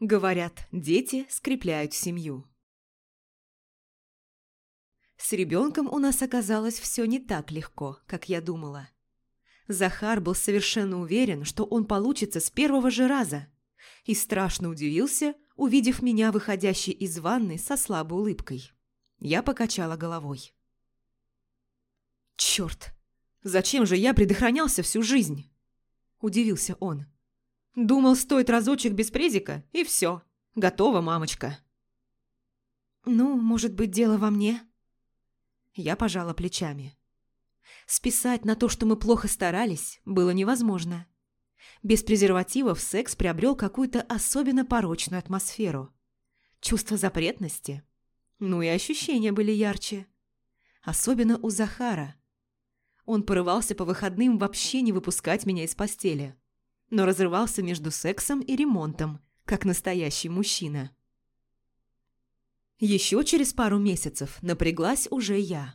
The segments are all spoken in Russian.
Говорят, дети скрепляют семью. С ребенком у нас оказалось все не так легко, как я думала. Захар был совершенно уверен, что он получится с первого же раза, и страшно удивился, увидев меня, выходящей из ванны со слабой улыбкой. Я покачала головой. «Черт! Зачем же я предохранялся всю жизнь?» – удивился он. «Думал, стоит разочек без презика, и все. Готова, мамочка». «Ну, может быть, дело во мне?» Я пожала плечами. Списать на то, что мы плохо старались, было невозможно. Без презервативов секс приобрел какую-то особенно порочную атмосферу. Чувство запретности. Ну и ощущения были ярче. Особенно у Захара. Он порывался по выходным вообще не выпускать меня из постели. Но разрывался между сексом и ремонтом, как настоящий мужчина. Еще через пару месяцев напряглась уже я.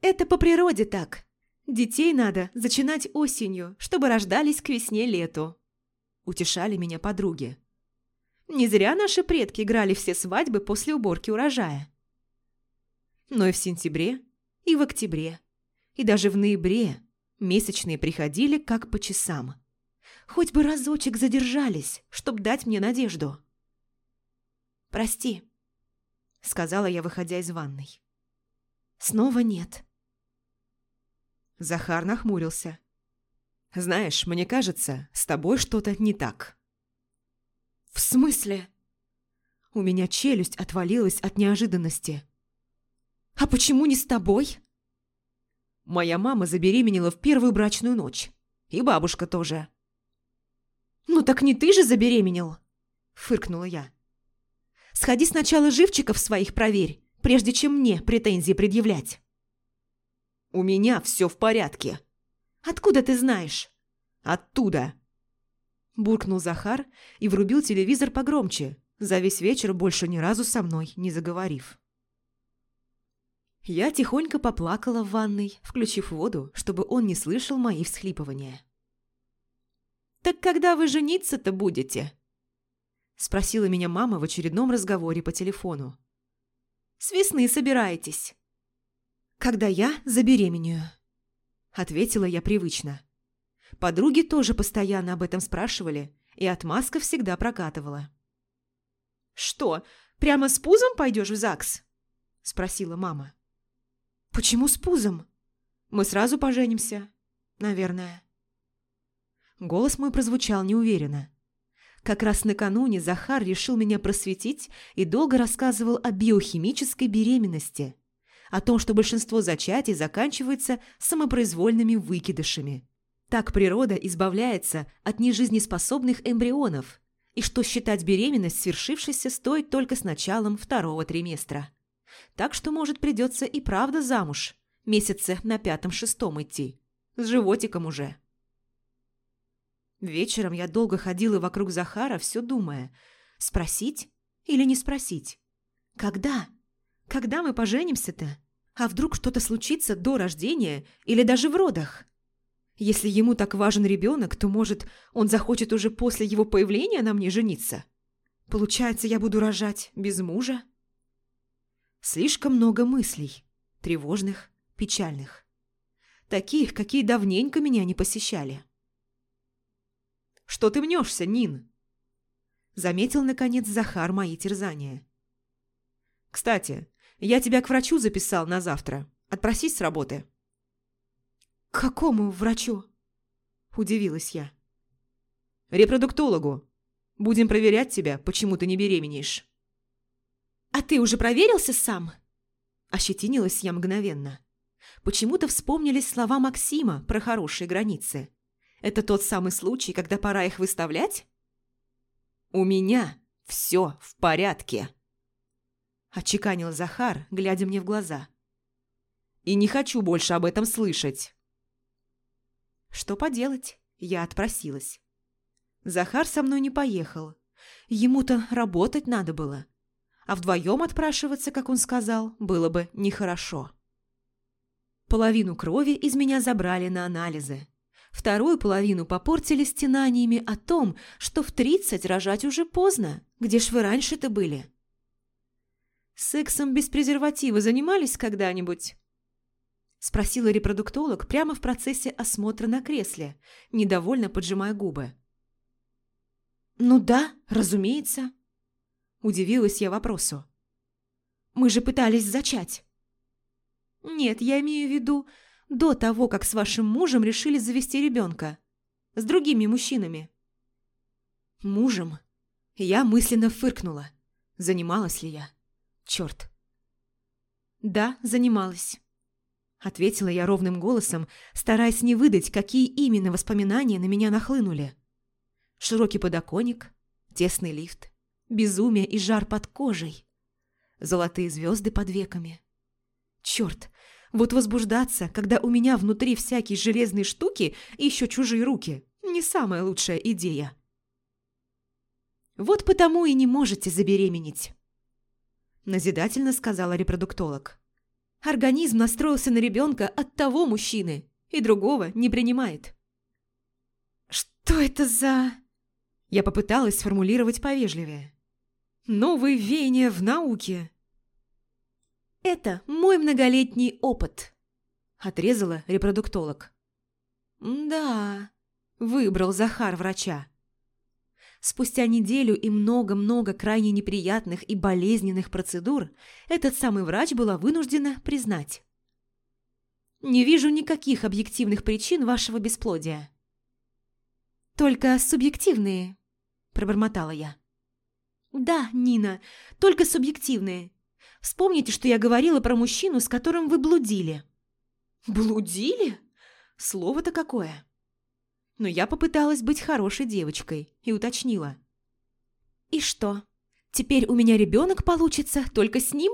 «Это по природе так. Детей надо зачинать осенью, чтобы рождались к весне-лету», – утешали меня подруги. «Не зря наши предки играли все свадьбы после уборки урожая». Но и в сентябре, и в октябре, и даже в ноябре месячные приходили как по часам. Хоть бы разочек задержались, чтоб дать мне надежду. «Прости», сказала я, выходя из ванной. Снова нет. Захар нахмурился. «Знаешь, мне кажется, с тобой что-то не так». «В смысле?» У меня челюсть отвалилась от неожиданности. «А почему не с тобой?» Моя мама забеременела в первую брачную ночь. И бабушка тоже. «Ну так не ты же забеременел?» – фыркнула я. Сходи сначала живчиков своих проверь, прежде чем мне претензии предъявлять». «У меня все в порядке». «Откуда ты знаешь?» «Оттуда». Буркнул Захар и врубил телевизор погромче, за весь вечер больше ни разу со мной не заговорив. Я тихонько поплакала в ванной, включив воду, чтобы он не слышал мои всхлипывания. «Так когда вы жениться-то будете?» – спросила меня мама в очередном разговоре по телефону. «С весны собираетесь?» «Когда я забеременею», – ответила я привычно. Подруги тоже постоянно об этом спрашивали, и отмазка всегда прокатывала. «Что, прямо с пузом пойдешь в ЗАГС?» – спросила мама. «Почему с пузом? Мы сразу поженимся, наверное». Голос мой прозвучал неуверенно. Как раз накануне Захар решил меня просветить и долго рассказывал о биохимической беременности, о том, что большинство зачатий заканчивается самопроизвольными выкидышами. Так природа избавляется от нежизнеспособных эмбрионов, и что считать беременность свершившейся стоит только с началом второго триместра. Так что, может, придется и правда замуж, месяца на пятом-шестом идти, с животиком уже. Вечером я долго ходила вокруг Захара, все думая, спросить или не спросить. Когда? Когда мы поженимся-то? А вдруг что-то случится до рождения или даже в родах? Если ему так важен ребенок, то, может, он захочет уже после его появления на мне жениться? Получается, я буду рожать без мужа? Слишком много мыслей, тревожных, печальных. Таких, какие давненько меня не посещали. Что ты мнешься, Нин?» Заметил, наконец, Захар мои терзания. «Кстати, я тебя к врачу записал на завтра. Отпросись с работы». «К какому врачу?» Удивилась я. «Репродуктологу. Будем проверять тебя, почему ты не беременеешь». «А ты уже проверился сам?» Ощетинилась я мгновенно. Почему-то вспомнились слова Максима про хорошие границы. Это тот самый случай, когда пора их выставлять? У меня все в порядке. Отчеканил Захар, глядя мне в глаза. И не хочу больше об этом слышать. Что поделать? Я отпросилась. Захар со мной не поехал. Ему-то работать надо было. А вдвоем отпрашиваться, как он сказал, было бы нехорошо. Половину крови из меня забрали на анализы. Вторую половину попортили стенаниями о том, что в тридцать рожать уже поздно. Где ж вы раньше-то были? «Сексом без презерватива занимались когда-нибудь?» Спросила репродуктолог прямо в процессе осмотра на кресле, недовольно поджимая губы. «Ну да, разумеется», – удивилась я вопросу. «Мы же пытались зачать». «Нет, я имею в виду до того, как с вашим мужем решили завести ребенка. С другими мужчинами». «Мужем?» Я мысленно фыркнула. Занималась ли я? Черт. «Да, занималась», – ответила я ровным голосом, стараясь не выдать, какие именно воспоминания на меня нахлынули. Широкий подоконник, тесный лифт, безумие и жар под кожей, золотые звезды под веками. Черт, вот возбуждаться, когда у меня внутри всякие железные штуки и еще чужие руки, не самая лучшая идея. Вот потому и не можете забеременеть назидательно сказала репродуктолог. Организм настроился на ребенка от того мужчины и другого не принимает. «Что это за...» Я попыталась сформулировать повежливее. «Новые веяния в науке». «Это мой многолетний опыт», – отрезала репродуктолог. «Да», – выбрал Захар врача. Спустя неделю и много-много крайне неприятных и болезненных процедур этот самый врач была вынуждена признать. «Не вижу никаких объективных причин вашего бесплодия». «Только субъективные», – пробормотала я. «Да, Нина, только субъективные. Вспомните, что я говорила про мужчину, с которым вы блудили». «Блудили? Слово-то какое!» но я попыталась быть хорошей девочкой и уточнила. «И что, теперь у меня ребенок получится только с ним?»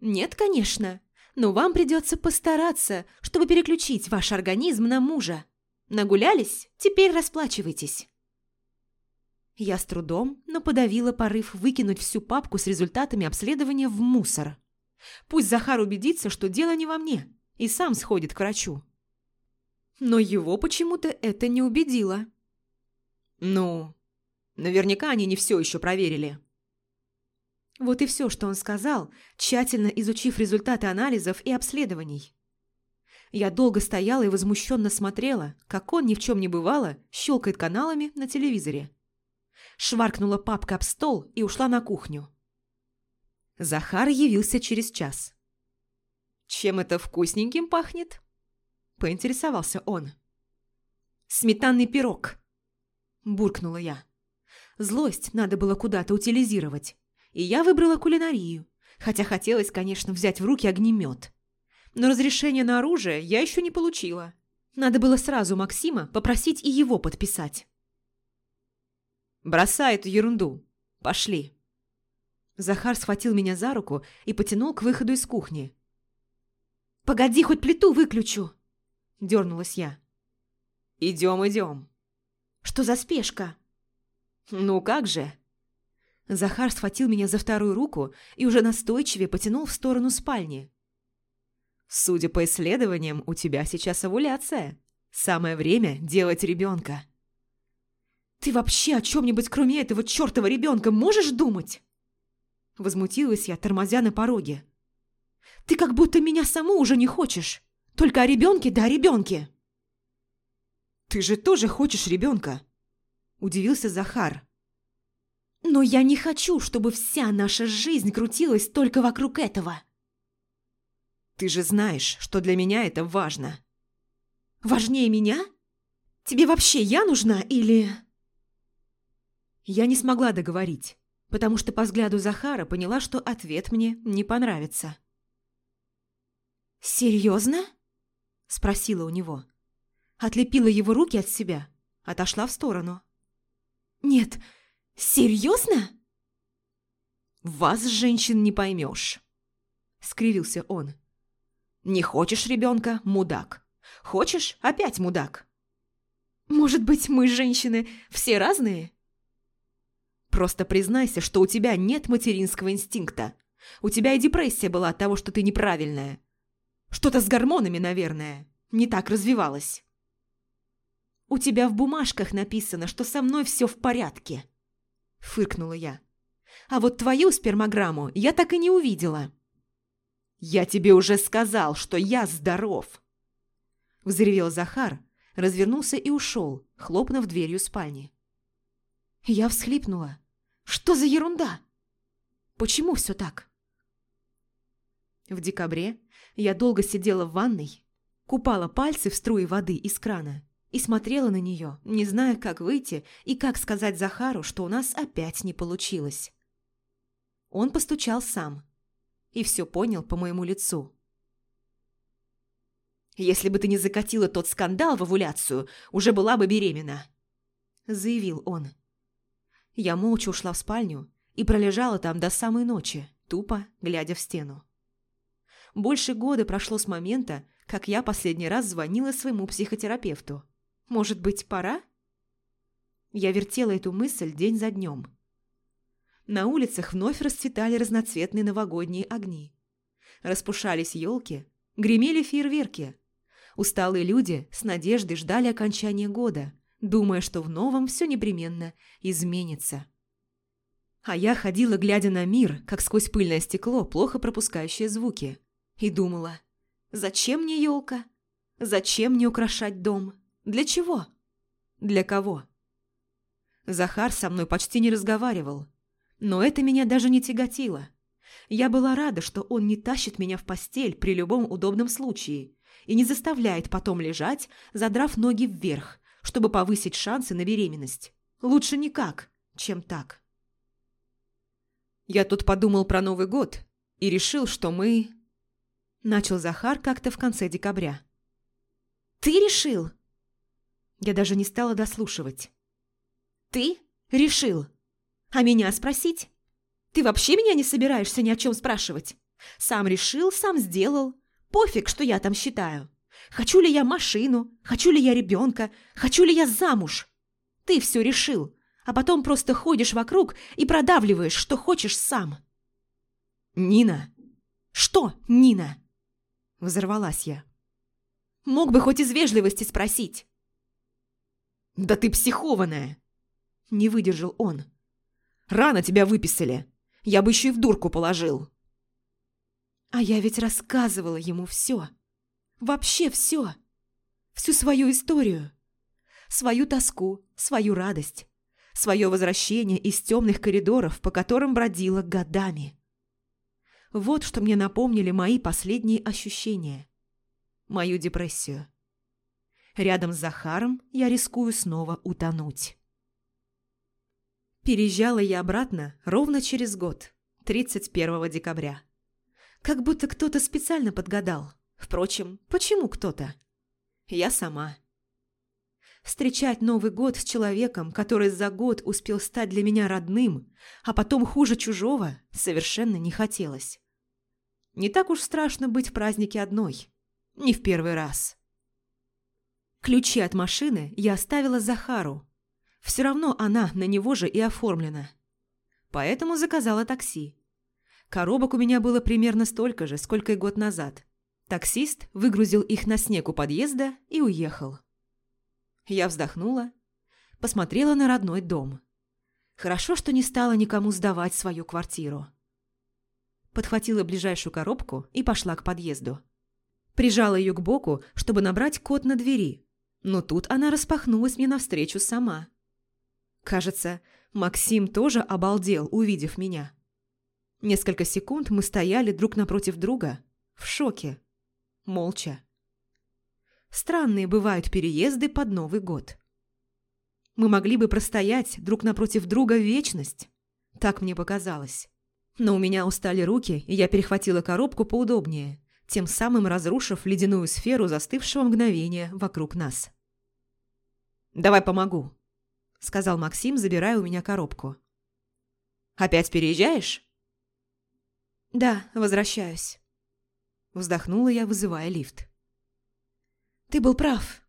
«Нет, конечно, но вам придется постараться, чтобы переключить ваш организм на мужа. Нагулялись? Теперь расплачивайтесь». Я с трудом, но подавила порыв выкинуть всю папку с результатами обследования в мусор. Пусть Захар убедится, что дело не во мне, и сам сходит к врачу но его почему-то это не убедило. «Ну, наверняка они не все еще проверили». Вот и все, что он сказал, тщательно изучив результаты анализов и обследований. Я долго стояла и возмущенно смотрела, как он ни в чем не бывало щелкает каналами на телевизоре. Шваркнула папка об стол и ушла на кухню. Захар явился через час. «Чем это вкусненьким пахнет?» поинтересовался он. «Сметанный пирог!» – буркнула я. Злость надо было куда-то утилизировать, и я выбрала кулинарию, хотя хотелось, конечно, взять в руки огнемет. Но разрешение на оружие я еще не получила. Надо было сразу Максима попросить и его подписать. «Бросай эту ерунду. Пошли». Захар схватил меня за руку и потянул к выходу из кухни. «Погоди, хоть плиту выключу!» дернулась я. «Идем, идем». «Что за спешка?» «Ну как же?» Захар схватил меня за вторую руку и уже настойчивее потянул в сторону спальни. «Судя по исследованиям, у тебя сейчас овуляция. Самое время делать ребенка». «Ты вообще о чем-нибудь кроме этого чертова ребенка можешь думать?» Возмутилась я, тормозя на пороге. «Ты как будто меня саму уже не хочешь. Только о ребенке да о ребенке. «Ты же тоже хочешь ребенка?» – удивился Захар. «Но я не хочу, чтобы вся наша жизнь крутилась только вокруг этого». «Ты же знаешь, что для меня это важно». «Важнее меня? Тебе вообще я нужна или...» Я не смогла договорить, потому что по взгляду Захара поняла, что ответ мне не понравится. «Серьезно?» Спросила у него. Отлепила его руки от себя, отошла в сторону. «Нет, серьезно?» «Вас, женщин, не поймешь», — скривился он. «Не хочешь ребенка — мудак. Хочешь — опять мудак». «Может быть, мы, женщины, все разные?» «Просто признайся, что у тебя нет материнского инстинкта. У тебя и депрессия была от того, что ты неправильная. Что-то с гормонами, наверное. Не так развивалась. У тебя в бумажках написано, что со мной все в порядке. Фыркнула я. А вот твою спермограмму я так и не увидела. Я тебе уже сказал, что я здоров. Взревел Захар, развернулся и ушел, хлопнув дверью спальни. Я всхлипнула. Что за ерунда? Почему все так? В декабре я долго сидела в ванной, купала пальцы в струи воды из крана и смотрела на нее, не зная, как выйти и как сказать Захару, что у нас опять не получилось. Он постучал сам и все понял по моему лицу. «Если бы ты не закатила тот скандал в овуляцию, уже была бы беременна», – заявил он. Я молча ушла в спальню и пролежала там до самой ночи, тупо глядя в стену. Больше года прошло с момента, как я последний раз звонила своему психотерапевту. Может быть, пора? Я вертела эту мысль день за днем. На улицах вновь расцветали разноцветные новогодние огни. Распушались елки, гремели фейерверки. Усталые люди с надеждой ждали окончания года, думая, что в новом все непременно изменится. А я ходила, глядя на мир, как сквозь пыльное стекло, плохо пропускающее звуки, и думала, зачем мне елка? Зачем мне украшать дом? Для чего? Для кого? Захар со мной почти не разговаривал, но это меня даже не тяготило. Я была рада, что он не тащит меня в постель при любом удобном случае и не заставляет потом лежать, задрав ноги вверх, чтобы повысить шансы на беременность. Лучше никак, чем так. Я тут подумал про Новый год и решил, что мы... Начал Захар как-то в конце декабря. «Ты решил?» Я даже не стала дослушивать. «Ты решил? А меня спросить? Ты вообще меня не собираешься ни о чем спрашивать? Сам решил, сам сделал. Пофиг, что я там считаю. Хочу ли я машину? Хочу ли я ребенка? Хочу ли я замуж? Ты все решил, а потом просто ходишь вокруг и продавливаешь, что хочешь сам. Нина. Что, Нина? Взорвалась я. Мог бы хоть из вежливости спросить. Да ты психованная. Не выдержал он. Рано тебя выписали. Я бы еще и в дурку положил. А я ведь рассказывала ему все. Вообще все. Всю свою историю. Свою тоску, свою радость. Свое возвращение из темных коридоров, по которым бродила годами. Вот что мне напомнили мои последние ощущения. Мою депрессию. Рядом с Захаром я рискую снова утонуть. Переезжала я обратно ровно через год, 31 декабря. Как будто кто-то специально подгадал. Впрочем, почему кто-то? Я сама. Встречать Новый год с человеком, который за год успел стать для меня родным, а потом хуже чужого, совершенно не хотелось. Не так уж страшно быть в празднике одной. Не в первый раз. Ключи от машины я оставила Захару. Все равно она на него же и оформлена. Поэтому заказала такси. Коробок у меня было примерно столько же, сколько и год назад. Таксист выгрузил их на снег у подъезда и уехал. Я вздохнула, посмотрела на родной дом. Хорошо, что не стала никому сдавать свою квартиру. Подхватила ближайшую коробку и пошла к подъезду. Прижала ее к боку, чтобы набрать код на двери, но тут она распахнулась мне навстречу сама. Кажется, Максим тоже обалдел, увидев меня. Несколько секунд мы стояли друг напротив друга, в шоке молча. Странные бывают переезды под Новый год. Мы могли бы простоять друг напротив друга вечность. Так мне показалось. Но у меня устали руки, и я перехватила коробку поудобнее, тем самым разрушив ледяную сферу застывшего мгновения вокруг нас. «Давай помогу», — сказал Максим, забирая у меня коробку. «Опять переезжаешь?» «Да, возвращаюсь». Вздохнула я, вызывая лифт. «Ты был прав.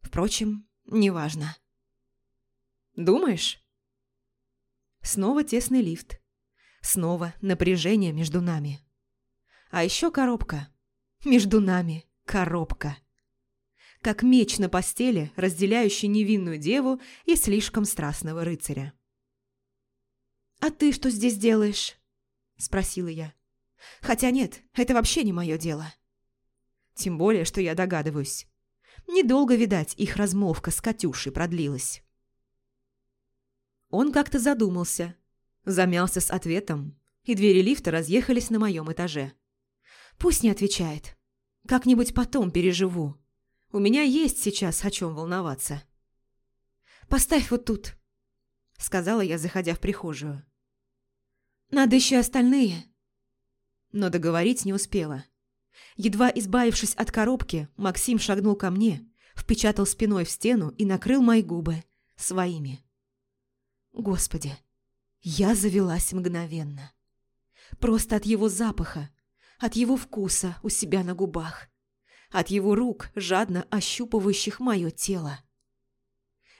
Впрочем, неважно». «Думаешь?» Снова тесный лифт. Снова напряжение между нами. А еще коробка. Между нами коробка. как меч на постели, разделяющий невинную деву и слишком страстного рыцаря. «А ты что здесь делаешь?» – спросила я. «Хотя нет, это вообще не мое дело». Тем более, что я догадываюсь. Недолго, видать, их размолвка с Катюшей продлилась. Он как-то задумался, замялся с ответом, и двери лифта разъехались на моем этаже. Пусть не отвечает. Как-нибудь потом переживу. У меня есть сейчас о чем волноваться. «Поставь вот тут», — сказала я, заходя в прихожую. «Надо еще остальные». Но договорить не успела. Едва избавившись от коробки, Максим шагнул ко мне, впечатал спиной в стену и накрыл мои губы своими. Господи, я завелась мгновенно. Просто от его запаха, от его вкуса у себя на губах, от его рук, жадно ощупывающих мое тело.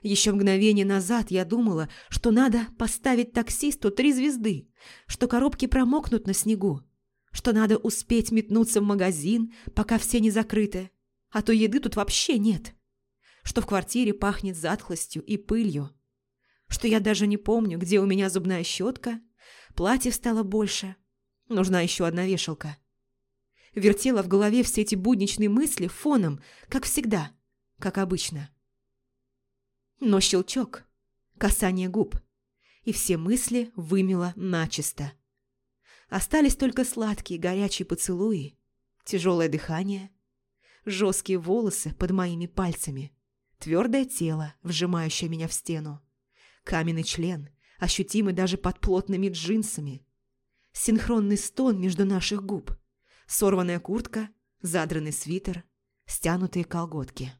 Еще мгновение назад я думала, что надо поставить таксисту три звезды, что коробки промокнут на снегу, что надо успеть метнуться в магазин, пока все не закрыты, а то еды тут вообще нет, что в квартире пахнет затхлостью и пылью, что я даже не помню, где у меня зубная щетка, платье стало больше, нужна еще одна вешалка. Вертела в голове все эти будничные мысли фоном, как всегда, как обычно. Но щелчок, касание губ, и все мысли вымело начисто. Остались только сладкие горячие поцелуи, тяжелое дыхание, жесткие волосы под моими пальцами, твердое тело, вжимающее меня в стену, каменный член, ощутимый даже под плотными джинсами, синхронный стон между наших губ, сорванная куртка, задранный свитер, стянутые колготки.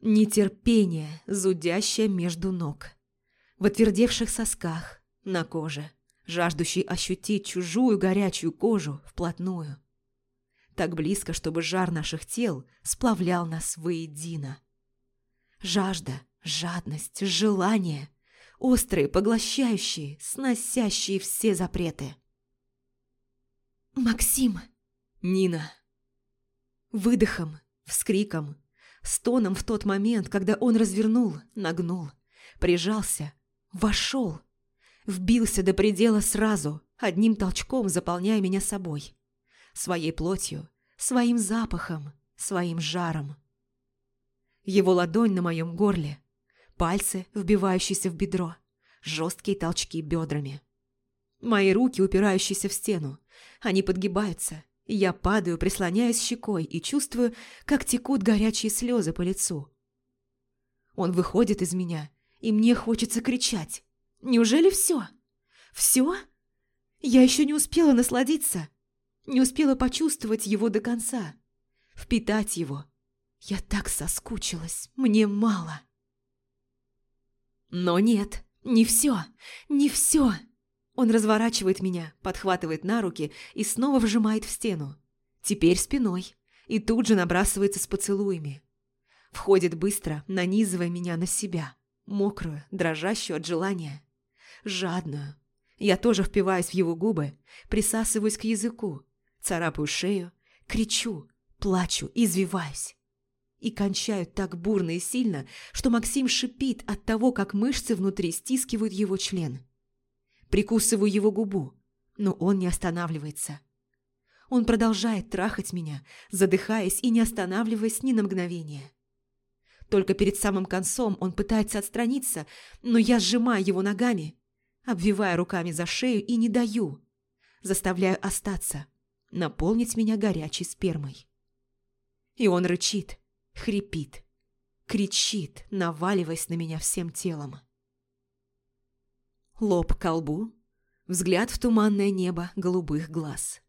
Нетерпение, зудящее между ног, в отвердевших сосках, на коже – жаждущий ощутить чужую горячую кожу вплотную. Так близко, чтобы жар наших тел сплавлял нас воедино. Жажда, жадность, желание, острые, поглощающие, сносящие все запреты. «Максим!» «Нина!» Выдохом, вскриком, стоном в тот момент, когда он развернул, нагнул, прижался, вошел – Вбился до предела сразу, одним толчком заполняя меня собой. Своей плотью, своим запахом, своим жаром. Его ладонь на моем горле, пальцы, вбивающиеся в бедро, жесткие толчки бедрами. Мои руки, упирающиеся в стену, они подгибаются, я падаю, прислоняясь щекой и чувствую, как текут горячие слезы по лицу. Он выходит из меня, и мне хочется кричать. Неужели все? Все? Я еще не успела насладиться. Не успела почувствовать его до конца. Впитать его. Я так соскучилась. Мне мало. Но нет, не все. Не все. Он разворачивает меня, подхватывает на руки и снова вжимает в стену. Теперь спиной. И тут же набрасывается с поцелуями. Входит быстро, нанизывая меня на себя. Мокрую, дрожащую от желания жадную. Я тоже впиваюсь в его губы, присасываюсь к языку, царапаю шею, кричу, плачу, извиваюсь. И кончаю так бурно и сильно, что Максим шипит от того, как мышцы внутри стискивают его член. Прикусываю его губу, но он не останавливается. Он продолжает трахать меня, задыхаясь и не останавливаясь ни на мгновение. Только перед самым концом он пытается отстраниться, но я сжимаю его ногами, обвивая руками за шею и не даю. Заставляю остаться, наполнить меня горячей спермой. И он рычит, хрипит, кричит, наваливаясь на меня всем телом. Лоб к колбу, взгляд в туманное небо голубых глаз.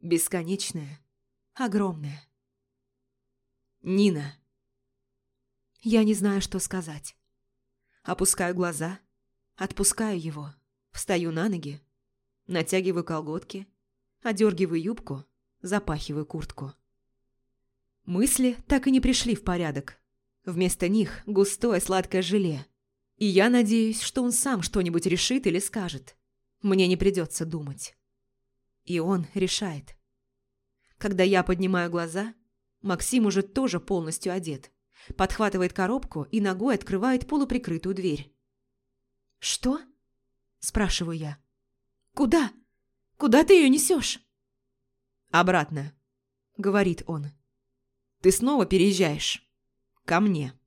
Бесконечное, огромное. Нина. Я не знаю, что сказать. Опускаю глаза, отпускаю его. Встаю на ноги, натягиваю колготки, одергиваю юбку, запахиваю куртку. Мысли так и не пришли в порядок. Вместо них густое сладкое желе. И я надеюсь, что он сам что-нибудь решит или скажет. Мне не придется думать. И он решает. Когда я поднимаю глаза, Максим уже тоже полностью одет. Подхватывает коробку и ногой открывает полуприкрытую дверь. «Что?» – спрашиваю я. «Куда? Куда ты ее несешь?» «Обратно», – говорит он. «Ты снова переезжаешь. Ко мне».